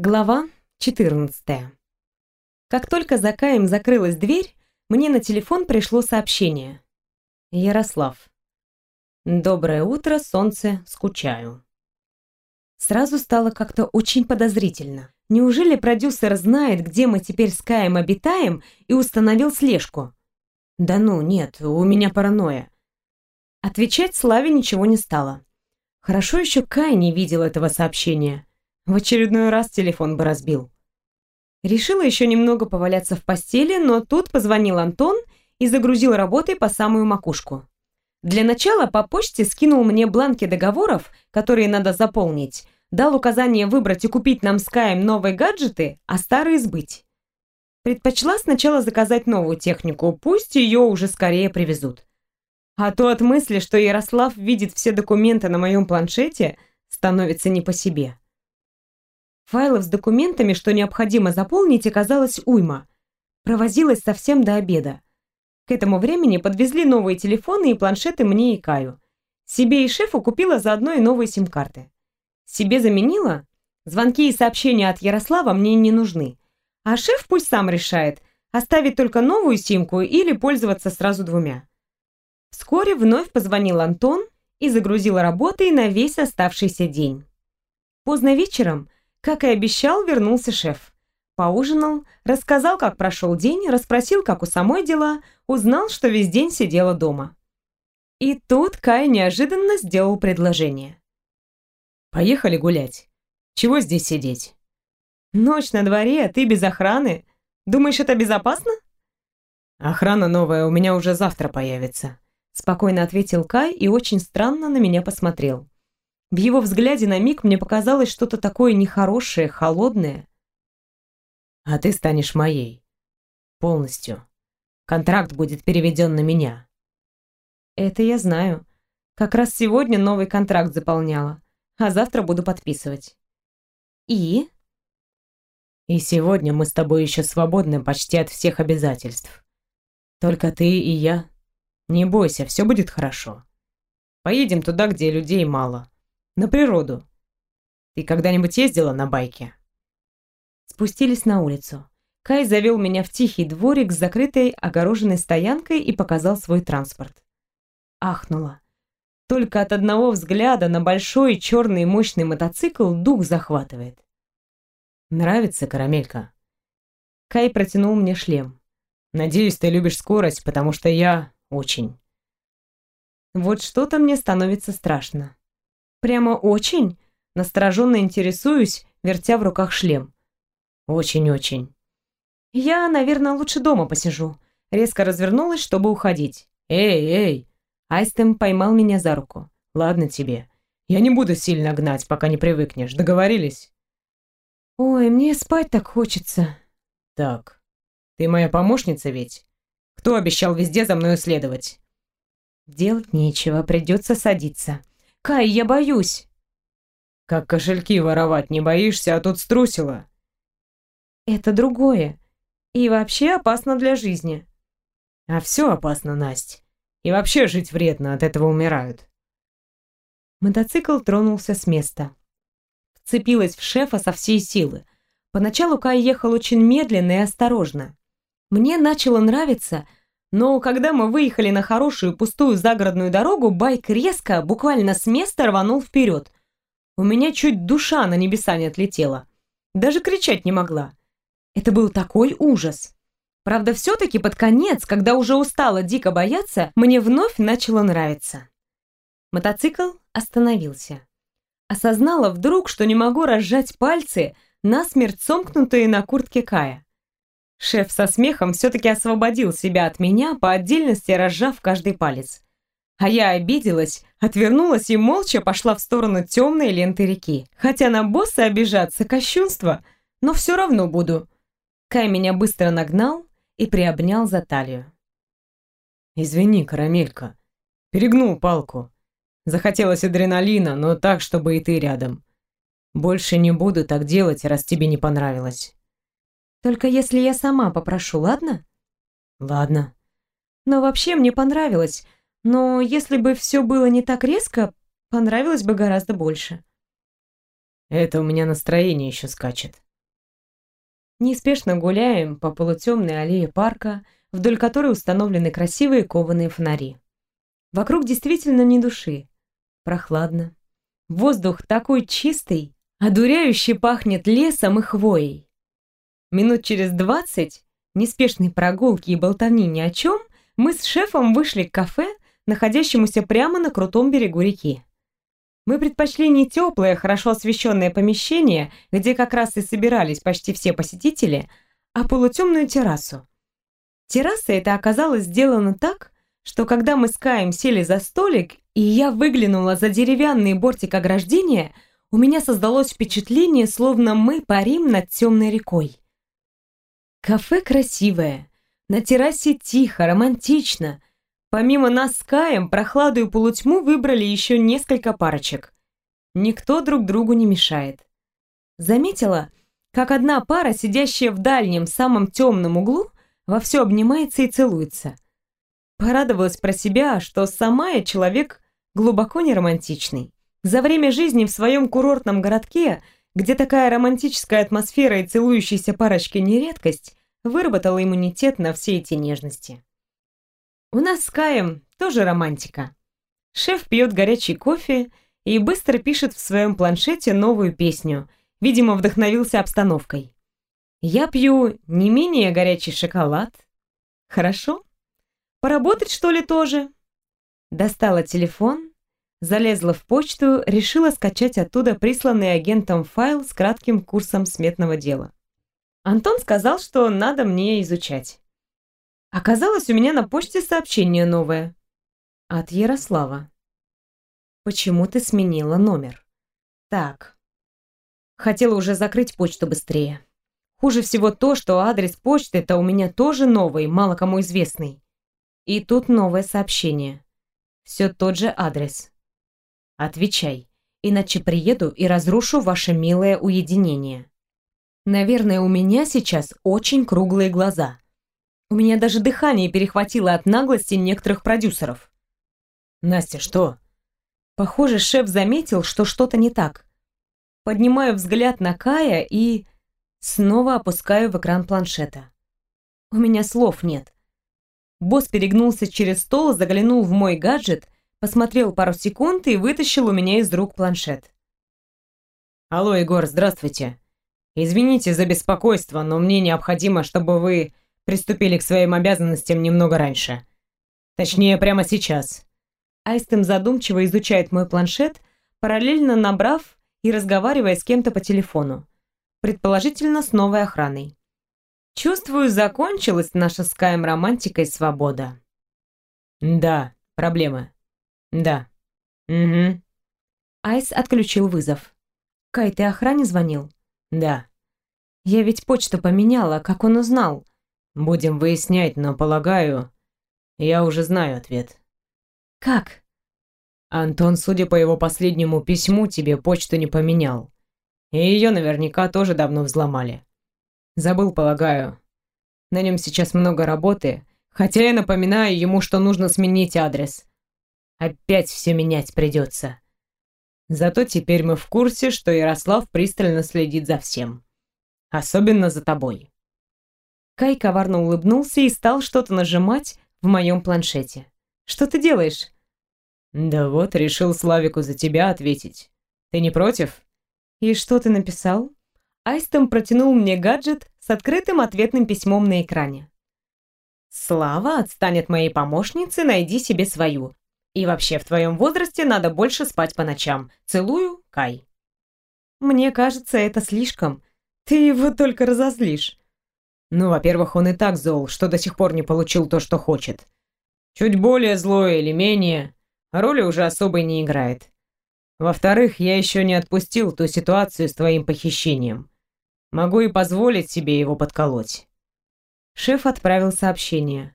Глава 14. Как только за Каем закрылась дверь, мне на телефон пришло сообщение. Ярослав. Доброе утро, солнце, скучаю. Сразу стало как-то очень подозрительно. Неужели продюсер знает, где мы теперь с Каем обитаем и установил слежку? Да ну, нет, у меня паранойя. Отвечать Славе ничего не стало. Хорошо еще Кай не видел этого сообщения. В очередной раз телефон бы разбил. Решила еще немного поваляться в постели, но тут позвонил Антон и загрузил работой по самую макушку. Для начала по почте скинул мне бланки договоров, которые надо заполнить, дал указание выбрать и купить нам с Каем новые гаджеты, а старые сбыть. Предпочла сначала заказать новую технику, пусть ее уже скорее привезут. А то от мысли, что Ярослав видит все документы на моем планшете, становится не по себе. Файлов с документами, что необходимо заполнить, оказалось уйма. Провозилась совсем до обеда. К этому времени подвезли новые телефоны и планшеты мне и Каю. Себе и шефу купила заодно и новые сим-карты. Себе заменила? Звонки и сообщения от Ярослава мне не нужны. А шеф пусть сам решает, оставить только новую симку или пользоваться сразу двумя. Вскоре вновь позвонил Антон и загрузил работой на весь оставшийся день. Поздно вечером как и обещал, вернулся шеф. Поужинал, рассказал, как прошел день, расспросил, как у самой дела, узнал, что весь день сидела дома. И тут Кай неожиданно сделал предложение. «Поехали гулять. Чего здесь сидеть?» «Ночь на дворе, а ты без охраны. Думаешь, это безопасно?» «Охрана новая у меня уже завтра появится», — спокойно ответил Кай и очень странно на меня посмотрел. В его взгляде на миг мне показалось что-то такое нехорошее, холодное. «А ты станешь моей. Полностью. Контракт будет переведен на меня». «Это я знаю. Как раз сегодня новый контракт заполняла, а завтра буду подписывать». «И?» «И сегодня мы с тобой еще свободны почти от всех обязательств. Только ты и я. Не бойся, все будет хорошо. Поедем туда, где людей мало» на природу. Ты когда-нибудь ездила на байке?» Спустились на улицу. Кай завел меня в тихий дворик с закрытой огороженной стоянкой и показал свой транспорт. Ахнула. Только от одного взгляда на большой черный мощный мотоцикл дух захватывает. «Нравится, карамелька?» Кай протянул мне шлем. «Надеюсь, ты любишь скорость, потому что я очень». Вот что-то мне становится страшно. Прямо очень? Настороженно интересуюсь, вертя в руках шлем. Очень-очень. Я, наверное, лучше дома посижу. Резко развернулась, чтобы уходить. Эй, эй! Айстем поймал меня за руку. Ладно тебе. Я не буду сильно гнать, пока не привыкнешь. Договорились? Ой, мне спать так хочется. Так, ты моя помощница ведь? Кто обещал везде за мной следовать? Делать нечего, придется садиться. Кай, я боюсь!» «Как кошельки воровать не боишься, а тут струсила?» «Это другое. И вообще опасно для жизни». «А все опасно, Насть. И вообще жить вредно, от этого умирают». Мотоцикл тронулся с места. Вцепилась в шефа со всей силы. Поначалу Кай ехал очень медленно и осторожно. Мне начало нравиться, но когда мы выехали на хорошую пустую загородную дорогу, байк резко, буквально с места рванул вперед. У меня чуть душа на небеса не отлетела. Даже кричать не могла. Это был такой ужас. Правда, все-таки под конец, когда уже устала дико бояться, мне вновь начало нравиться. Мотоцикл остановился. Осознала вдруг, что не могу разжать пальцы, насмерть сомкнутые на куртке Кая. Шеф со смехом все-таки освободил себя от меня, по отдельности разжав каждый палец. А я обиделась, отвернулась и молча пошла в сторону темной ленты реки. Хотя на босса обижаться кощунство, но все равно буду. Кай меня быстро нагнал и приобнял за талию. «Извини, карамелька, перегнул палку. Захотелось адреналина, но так, чтобы и ты рядом. Больше не буду так делать, раз тебе не понравилось». Только если я сама попрошу, ладно? Ладно. Но вообще мне понравилось. Но если бы все было не так резко, понравилось бы гораздо больше. Это у меня настроение еще скачет. Неспешно гуляем по полутемной аллее парка, вдоль которой установлены красивые кованые фонари. Вокруг действительно ни души. Прохладно. Воздух такой чистый, одуряюще пахнет лесом и хвоей. Минут через двадцать неспешной прогулки и болтовни ни о чем, мы с шефом вышли к кафе, находящемуся прямо на крутом берегу реки. Мы предпочли не теплое, хорошо освещенное помещение, где как раз и собирались почти все посетители, а полутемную террасу. Терраса эта оказалась сделана так, что когда мы с Каем сели за столик, и я выглянула за деревянный бортик ограждения, у меня создалось впечатление, словно мы парим над темной рекой. Кафе красивое, на террасе тихо, романтично. Помимо нас с Каем, прохладу и полутьму выбрали еще несколько парочек. Никто друг другу не мешает. Заметила, как одна пара, сидящая в дальнем, самом темном углу, вовсю обнимается и целуется. Порадовалась про себя, что сама я человек глубоко не романтичный. За время жизни в своем курортном городке, где такая романтическая атмосфера и целующиеся парочки не редкость, выработала иммунитет на все эти нежности. У нас с Каем тоже романтика. Шеф пьет горячий кофе и быстро пишет в своем планшете новую песню. Видимо, вдохновился обстановкой. Я пью не менее горячий шоколад. Хорошо? Поработать, что ли, тоже? Достала телефон, залезла в почту, решила скачать оттуда присланный агентом файл с кратким курсом сметного дела. Антон сказал, что надо мне изучать. Оказалось, у меня на почте сообщение новое. От Ярослава. Почему ты сменила номер? Так. Хотела уже закрыть почту быстрее. Хуже всего то, что адрес почты-то у меня тоже новый, мало кому известный. И тут новое сообщение. Все тот же адрес. Отвечай, иначе приеду и разрушу ваше милое уединение. Наверное, у меня сейчас очень круглые глаза. У меня даже дыхание перехватило от наглости некоторых продюсеров. «Настя, что?» Похоже, шеф заметил, что что-то не так. Поднимаю взгляд на Кая и... Снова опускаю в экран планшета. У меня слов нет. Босс перегнулся через стол, заглянул в мой гаджет, посмотрел пару секунд и вытащил у меня из рук планшет. «Алло, Егор, здравствуйте. Извините за беспокойство, но мне необходимо, чтобы вы приступили к своим обязанностям немного раньше. Точнее, прямо сейчас. Айстем задумчиво изучает мой планшет, параллельно набрав и разговаривая с кем-то по телефону. Предположительно, с новой охраной. Чувствую, закончилась наша с Каем романтика и свобода. Да, проблемы. Да. Угу. Айс отключил вызов. Кай, ты охране звонил? Да. Я ведь почту поменяла, как он узнал? Будем выяснять, но, полагаю, я уже знаю ответ. Как? Антон, судя по его последнему письму, тебе почту не поменял. И ее наверняка тоже давно взломали. Забыл, полагаю. На нем сейчас много работы, хотя я напоминаю ему, что нужно сменить адрес. Опять все менять придется. Зато теперь мы в курсе, что Ярослав пристально следит за всем. Особенно за тобой. Кай коварно улыбнулся и стал что-то нажимать в моем планшете. «Что ты делаешь?» «Да вот, решил Славику за тебя ответить. Ты не против?» «И что ты написал?» Айстом протянул мне гаджет с открытым ответным письмом на экране. «Слава, отстань от моей помощницы, найди себе свою. И вообще, в твоем возрасте надо больше спать по ночам. Целую, Кай». «Мне кажется, это слишком. Ты его только разозлишь». «Ну, во-первых, он и так зол, что до сих пор не получил то, что хочет. Чуть более злой или менее, роли уже особой не играет. Во-вторых, я еще не отпустил ту ситуацию с твоим похищением. Могу и позволить себе его подколоть». Шеф отправил сообщение.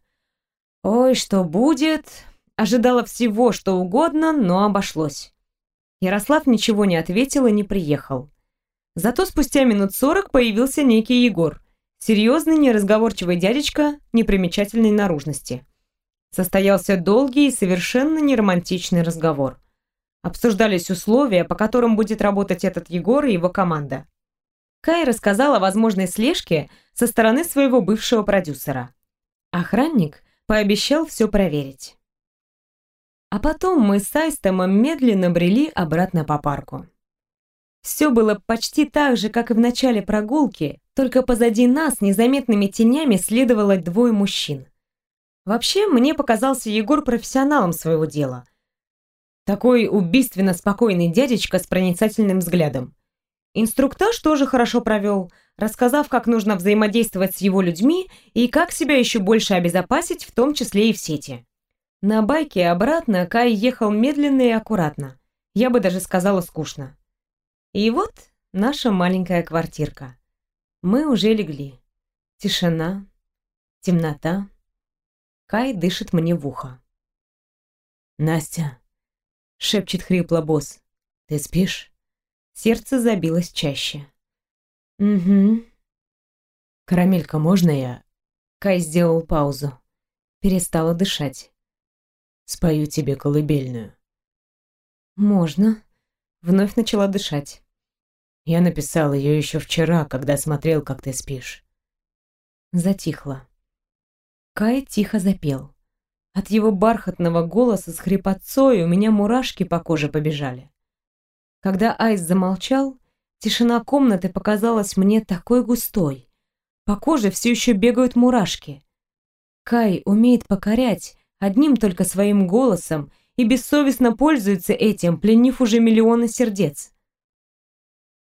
«Ой, что будет?» Ожидала всего, что угодно, но обошлось. Ярослав ничего не ответил и не приехал. Зато спустя минут сорок появился некий Егор. Серьезный, неразговорчивый дядечка непримечательной наружности. Состоялся долгий и совершенно неромантичный разговор. Обсуждались условия, по которым будет работать этот Егор и его команда. Кай рассказал о возможной слежке со стороны своего бывшего продюсера. Охранник пообещал все проверить. А потом мы с Айстомом медленно брели обратно по парку. Все было почти так же, как и в начале прогулки, только позади нас незаметными тенями следовало двое мужчин. Вообще, мне показался Егор профессионалом своего дела. Такой убийственно спокойный дядечка с проницательным взглядом. Инструктаж тоже хорошо провел, рассказав, как нужно взаимодействовать с его людьми и как себя еще больше обезопасить, в том числе и в сети. На байке обратно Кай ехал медленно и аккуратно. Я бы даже сказала скучно. И вот наша маленькая квартирка. Мы уже легли. Тишина, темнота. Кай дышит мне в ухо. «Настя», — шепчет хрипло босс, — «ты спишь?» Сердце забилось чаще. «Угу». «Карамелька, можно я?» Кай сделал паузу. Перестала дышать. «Спою тебе колыбельную». «Можно». Вновь начала дышать. Я написал ее еще вчера, когда смотрел, как ты спишь. Затихло. Кай тихо запел. От его бархатного голоса с хрипотцой у меня мурашки по коже побежали. Когда Айс замолчал, тишина комнаты показалась мне такой густой. По коже все еще бегают мурашки. Кай умеет покорять одним только своим голосом и бессовестно пользуется этим, пленив уже миллионы сердец.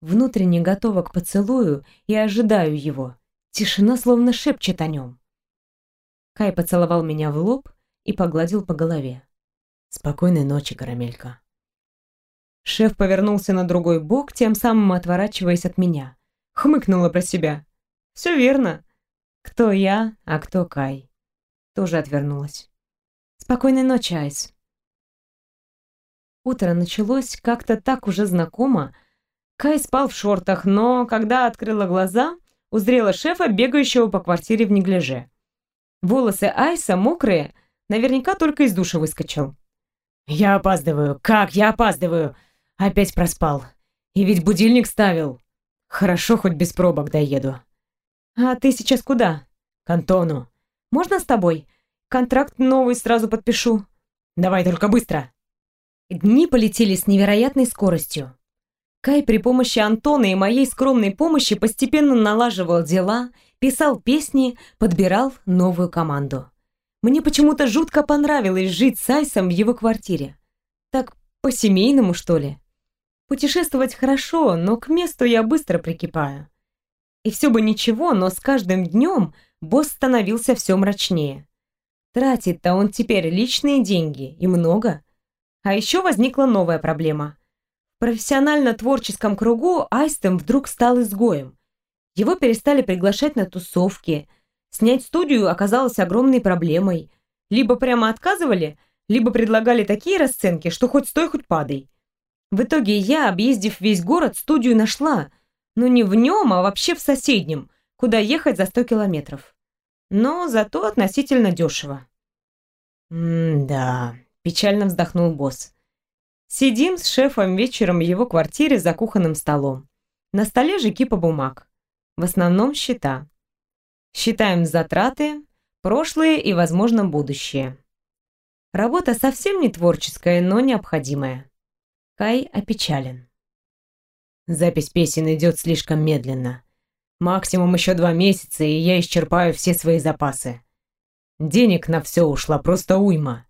Внутренне готова к поцелую и ожидаю его. Тишина словно шепчет о нем. Кай поцеловал меня в лоб и погладил по голове. «Спокойной ночи, карамелька». Шеф повернулся на другой бок, тем самым отворачиваясь от меня. Хмыкнула про себя. «Все верно. Кто я, а кто Кай?» Тоже отвернулась. «Спокойной ночи, Айс». Утро началось как-то так уже знакомо, Кай спал в шортах, но когда открыла глаза, узрела шефа, бегающего по квартире в неглиже. Волосы Айса мокрые, наверняка только из душа выскочил. «Я опаздываю! Как я опаздываю? Опять проспал. И ведь будильник ставил. Хорошо, хоть без пробок доеду». «А ты сейчас куда?» «К Антону». «Можно с тобой? Контракт новый сразу подпишу». «Давай только быстро». Дни полетели с невероятной скоростью. Кай при помощи Антона и моей скромной помощи постепенно налаживал дела, писал песни, подбирал новую команду. Мне почему-то жутко понравилось жить с Айсом в его квартире. Так по-семейному, что ли? Путешествовать хорошо, но к месту я быстро прикипаю. И все бы ничего, но с каждым днем босс становился все мрачнее. Тратит-то он теперь личные деньги, и много. А еще возникла новая проблема. В профессионально-творческом кругу Айстем вдруг стал изгоем. Его перестали приглашать на тусовки. Снять студию оказалось огромной проблемой. Либо прямо отказывали, либо предлагали такие расценки, что хоть стой, хоть падай. В итоге я, объездив весь город, студию нашла. Но не в нем, а вообще в соседнем, куда ехать за 100 километров. Но зато относительно дешево. «М-да», — печально вздохнул босс. Сидим с шефом вечером в его квартире за кухонным столом. На столе же кипа бумаг. В основном счета. Считаем затраты, прошлые и, возможно, будущее. Работа совсем не творческая, но необходимая. Кай опечален. Запись песен идет слишком медленно. Максимум еще два месяца, и я исчерпаю все свои запасы. Денег на все ушло просто уйма.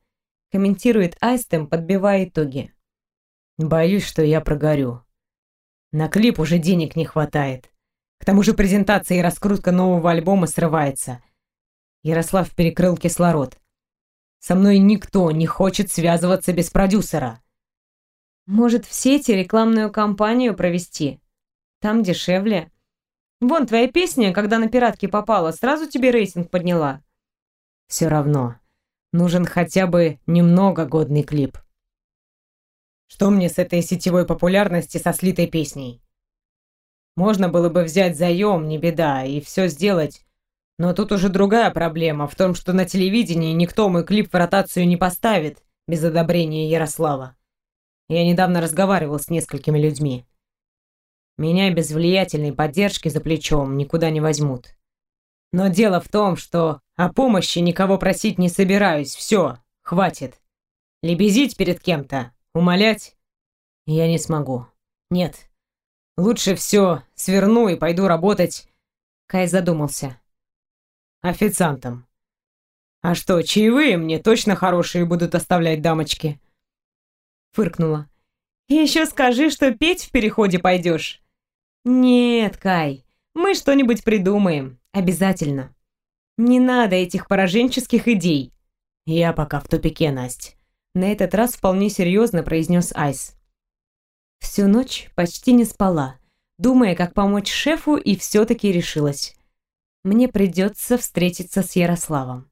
Комментирует Айстем, подбивая итоги. Боюсь, что я прогорю. На клип уже денег не хватает. К тому же презентация и раскрутка нового альбома срывается. Ярослав перекрыл кислород. Со мной никто не хочет связываться без продюсера. Может, в сети рекламную кампанию провести? Там дешевле. Вон твоя песня, когда на пиратки попала, сразу тебе рейтинг подняла. Все равно. Нужен хотя бы немного годный клип. Что мне с этой сетевой популярности со слитой песней? Можно было бы взять заем, не беда, и все сделать. Но тут уже другая проблема в том, что на телевидении никто мой клип в ротацию не поставит без одобрения Ярослава. Я недавно разговаривал с несколькими людьми. Меня без влиятельной поддержки за плечом никуда не возьмут. Но дело в том, что о помощи никого просить не собираюсь. Все, хватит. Лебезить перед кем-то, умолять я не смогу. Нет. Лучше все сверну и пойду работать. Кай задумался. Официантом. А что, чаевые мне точно хорошие будут оставлять дамочки? Фыркнула. Еще скажи, что петь в переходе пойдешь. Нет, Кай, мы что-нибудь придумаем. Обязательно. Не надо этих пораженческих идей. Я пока в тупике, Настя. На этот раз вполне серьезно произнес Айс. Всю ночь почти не спала, думая, как помочь шефу, и все-таки решилась. Мне придется встретиться с Ярославом.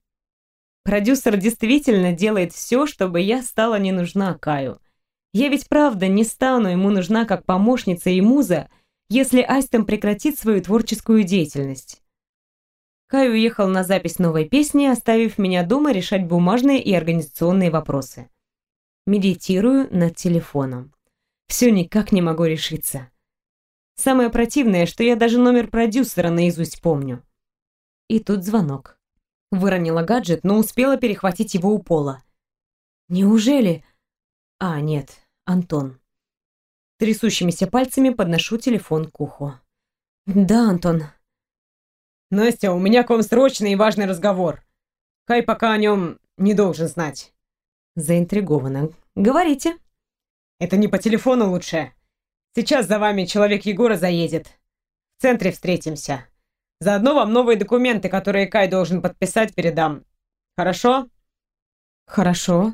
Продюсер действительно делает все, чтобы я стала не нужна Каю. Я ведь правда не стану ему нужна как помощница и муза, если Астем прекратит свою творческую деятельность. Кай уехал на запись новой песни, оставив меня дома решать бумажные и организационные вопросы. Медитирую над телефоном. Все никак не могу решиться. Самое противное, что я даже номер продюсера наизусть помню. И тут звонок. Выронила гаджет, но успела перехватить его у пола. Неужели... А, нет, Антон. Трясущимися пальцами подношу телефон к уху. «Да, Антон». «Настя, у меня к вам срочный и важный разговор. Кай пока о нем не должен знать». Заинтригована. «Говорите». «Это не по телефону лучше. Сейчас за вами человек Егора заедет. В центре встретимся. Заодно вам новые документы, которые Кай должен подписать, передам. Хорошо?» «Хорошо».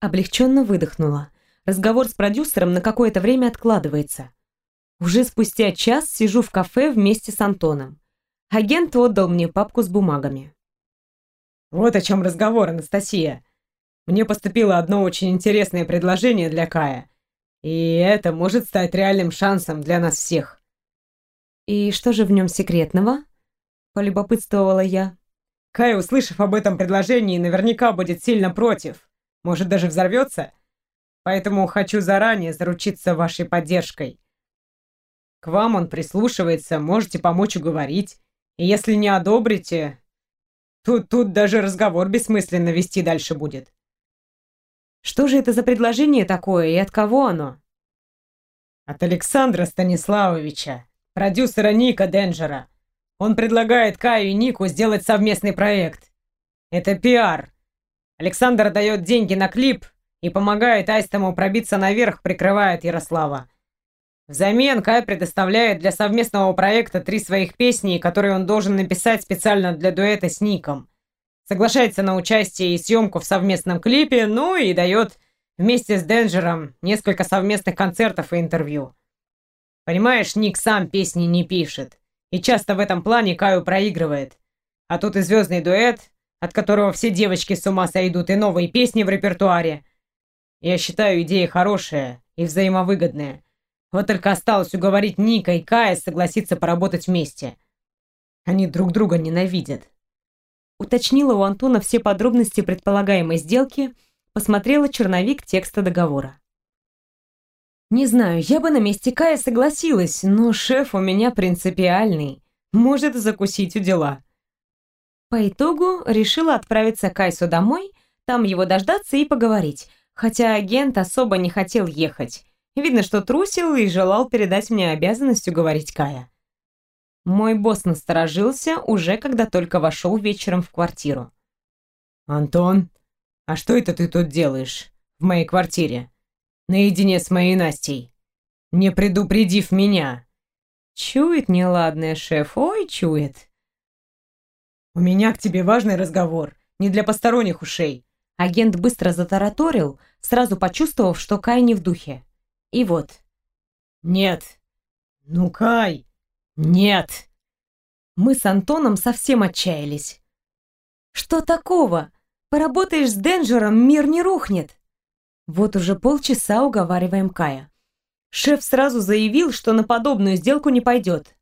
Облегченно выдохнула. Разговор с продюсером на какое-то время откладывается. Уже спустя час сижу в кафе вместе с Антоном. Агент отдал мне папку с бумагами. «Вот о чем разговор, Анастасия. Мне поступило одно очень интересное предложение для Кая. И это может стать реальным шансом для нас всех». «И что же в нем секретного?» полюбопытствовала я. Кай, услышав об этом предложении, наверняка будет сильно против. Может, даже взорвется. Поэтому хочу заранее заручиться вашей поддержкой. К вам он прислушивается, можете помочь уговорить. И если не одобрите, тут, тут даже разговор бессмысленно вести дальше будет. Что же это за предложение такое и от кого оно? От Александра Станиславовича, продюсера Ника Денджера. Он предлагает Каю и Нику сделать совместный проект. Это пиар. Александр дает деньги на клип и помогает Айстому пробиться наверх, прикрывает Ярослава. Взамен Кай предоставляет для совместного проекта три своих песни, которые он должен написать специально для дуэта с Ником. Соглашается на участие и съемку в совместном клипе, ну и дает вместе с Денджером несколько совместных концертов и интервью. Понимаешь, Ник сам песни не пишет. И часто в этом плане Каю проигрывает. А тут и звездный дуэт, от которого все девочки с ума сойдут, и новые песни в репертуаре. Я считаю, идея хорошая и взаимовыгодная. Вот только осталось уговорить Ника и Кая согласиться поработать вместе. Они друг друга ненавидят. Уточнила у Антона все подробности предполагаемой сделки, посмотрела черновик текста договора. Не знаю, я бы на месте Кая согласилась, но шеф у меня принципиальный. Может закусить у дела. По итогу решила отправиться к Кайсу домой, там его дождаться и поговорить. Хотя агент особо не хотел ехать. Видно, что трусил и желал передать мне обязанность уговорить Кая. Мой босс насторожился уже, когда только вошел вечером в квартиру. «Антон, а что это ты тут делаешь? В моей квартире?» наедине с моей Настей, не предупредив меня. Чует неладное, шеф, ой, чует. У меня к тебе важный разговор, не для посторонних ушей. Агент быстро затараторил, сразу почувствовав, что Кай не в духе. И вот. Нет. Ну, Кай. Нет. Мы с Антоном совсем отчаялись. Что такого? Поработаешь с Денджером, мир не рухнет. Вот уже полчаса уговариваем Кая. Шеф сразу заявил, что на подобную сделку не пойдет.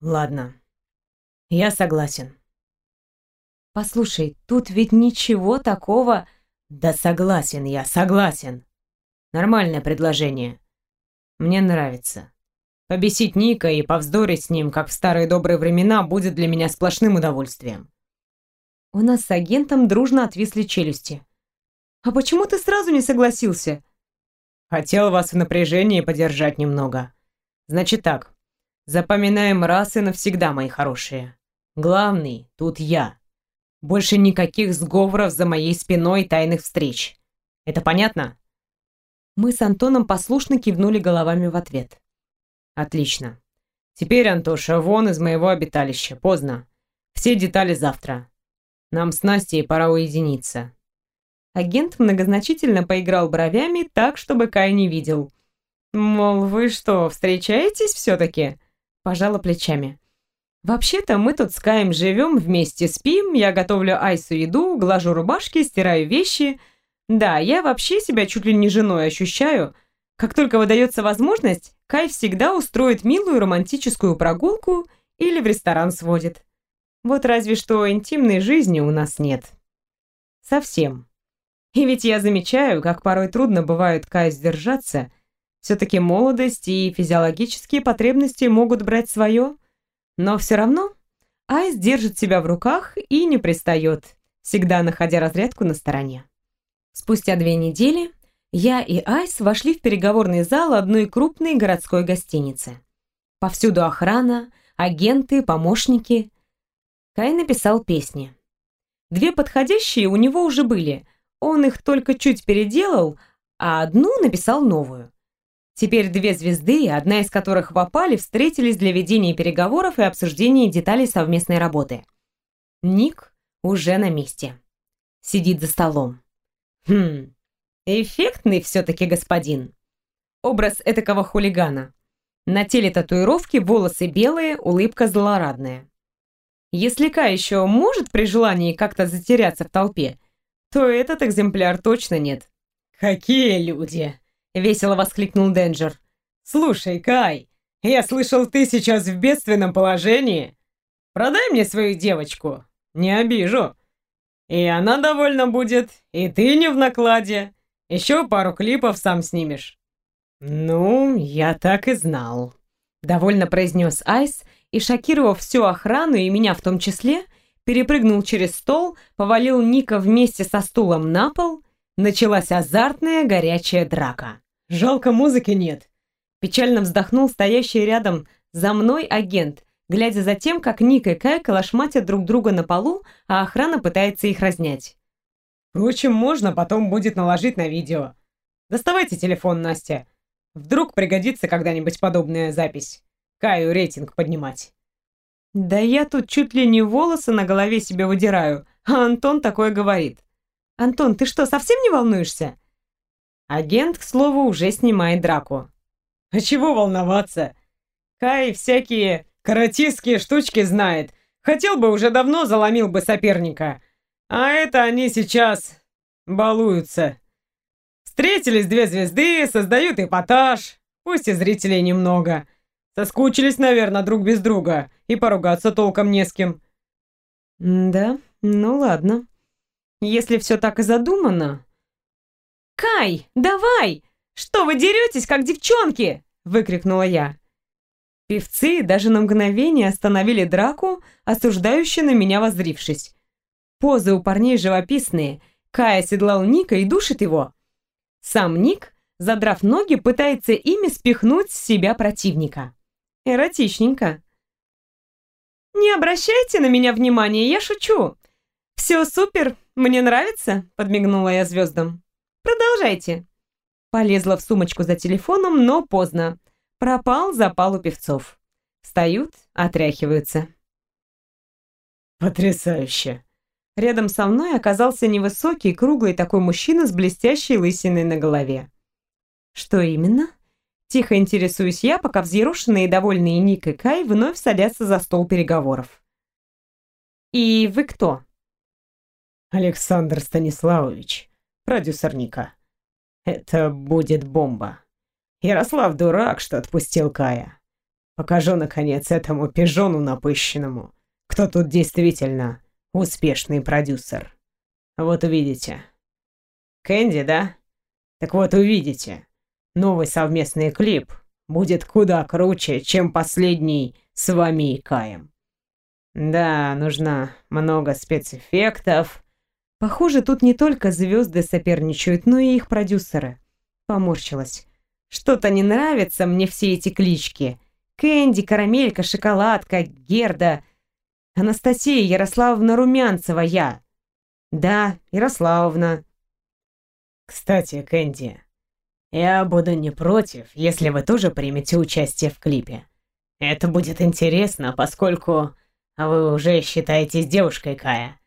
Ладно, я согласен. Послушай, тут ведь ничего такого... Да согласен я, согласен. Нормальное предложение. Мне нравится. Побесить Ника и повздорить с ним, как в старые добрые времена, будет для меня сплошным удовольствием. У нас с агентом дружно отвисли челюсти. «А почему ты сразу не согласился?» «Хотел вас в напряжении подержать немного. Значит так, запоминаем раз и навсегда, мои хорошие. Главный тут я. Больше никаких сговоров за моей спиной тайных встреч. Это понятно?» Мы с Антоном послушно кивнули головами в ответ. «Отлично. Теперь, Антоша, вон из моего обиталища. Поздно. Все детали завтра. Нам с Настей пора уединиться. Агент многозначительно поиграл бровями так, чтобы Кай не видел. «Мол, вы что, встречаетесь все-таки?» Пожала плечами. «Вообще-то мы тут с Каем живем, вместе спим, я готовлю Айсу еду, глажу рубашки, стираю вещи. Да, я вообще себя чуть ли не женой ощущаю. Как только выдается возможность, Кай всегда устроит милую романтическую прогулку или в ресторан сводит. Вот разве что интимной жизни у нас нет. Совсем. И ведь я замечаю, как порой трудно бывает Кай сдержаться. Все-таки молодость и физиологические потребности могут брать свое. Но все равно Айс держит себя в руках и не пристает, всегда находя разрядку на стороне. Спустя две недели я и Айс вошли в переговорный зал одной крупной городской гостиницы. Повсюду охрана, агенты, помощники. Кай написал песни. Две подходящие у него уже были, он их только чуть переделал, а одну написал новую. Теперь две звезды, одна из которых в опале, встретились для ведения переговоров и обсуждения деталей совместной работы. Ник уже на месте. Сидит за столом. Хм, эффектный все-таки господин. Образ этакого хулигана. На теле татуировки, волосы белые, улыбка злорадная. Если Ка еще может при желании как-то затеряться в толпе, то этот экземпляр точно нет. «Какие люди!» — весело воскликнул Денджер. «Слушай, Кай, я слышал, ты сейчас в бедственном положении. Продай мне свою девочку, не обижу. И она довольна будет, и ты не в накладе. Еще пару клипов сам снимешь». «Ну, я так и знал», — довольно произнес Айс, и, шокировав всю охрану и меня в том числе, перепрыгнул через стол, повалил Ника вместе со стулом на пол. Началась азартная горячая драка. «Жалко, музыки нет!» Печально вздохнул стоящий рядом за мной агент, глядя за тем, как Ник и Кай калашматят друг друга на полу, а охрана пытается их разнять. «Впрочем, можно потом будет наложить на видео. Доставайте телефон, Настя. Вдруг пригодится когда-нибудь подобная запись. Каю рейтинг поднимать». Да я тут чуть ли не волосы на голове себе выдираю, а Антон такое говорит. Антон, ты что, совсем не волнуешься? Агент, к слову, уже снимает драку. А чего волноваться? Кай всякие каратистские штучки знает. Хотел бы, уже давно заломил бы соперника. А это они сейчас балуются. Встретились две звезды, создают эпатаж. Пусть и зрителей немного. Соскучились, наверное, друг без друга, и поругаться толком не с кем. Да, ну ладно. Если все так и задумано... «Кай, давай! Что вы деретесь, как девчонки?» — выкрикнула я. Певцы даже на мгновение остановили драку, осуждающие на меня воззрившись. Позы у парней живописные. Кай оседлал Ника и душит его. Сам Ник, задрав ноги, пытается ими спихнуть с себя противника. Эротичненько. «Не обращайте на меня внимания, я шучу. Все супер, мне нравится», — подмигнула я звездам. «Продолжайте». Полезла в сумочку за телефоном, но поздно. Пропал запал у певцов. Встают, отряхиваются. «Потрясающе!» Рядом со мной оказался невысокий, круглый такой мужчина с блестящей лысиной на голове. «Что именно?» Тихо интересуюсь я, пока взъерошенные и довольные Ник и Кай вновь садятся за стол переговоров. «И вы кто?» «Александр Станиславович, продюсер Ника. Это будет бомба. Ярослав дурак, что отпустил Кая. Покажу, наконец, этому пижону напыщенному, кто тут действительно успешный продюсер. Вот увидите. Кэнди, да? Так вот увидите. Новый совместный клип будет куда круче, чем последний с вами и Каем. Да, нужно много спецэффектов. Похоже, тут не только звезды соперничают, но и их продюсеры. Поморщилась. Что-то не нравятся мне все эти клички. Кэнди, Карамелька, Шоколадка, Герда. Анастасия Ярославовна Румянцева я. Да, Ярославовна. Кстати, Кэнди, я буду не против, если вы тоже примете участие в клипе. Это будет интересно, поскольку вы уже считаетесь девушкой Кая.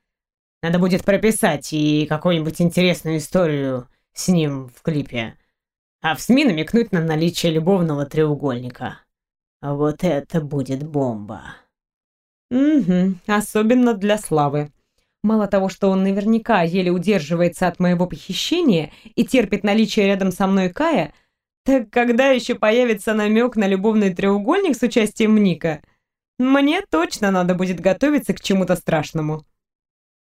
Надо будет прописать и какую-нибудь интересную историю с ним в клипе. А в СМИ намекнуть на наличие любовного треугольника. Вот это будет бомба. Угу, особенно для Славы. Мало того, что он наверняка еле удерживается от моего похищения и терпит наличие рядом со мной Кая, так когда еще появится намек на любовный треугольник с участием Ника? Мне точно надо будет готовиться к чему-то страшному.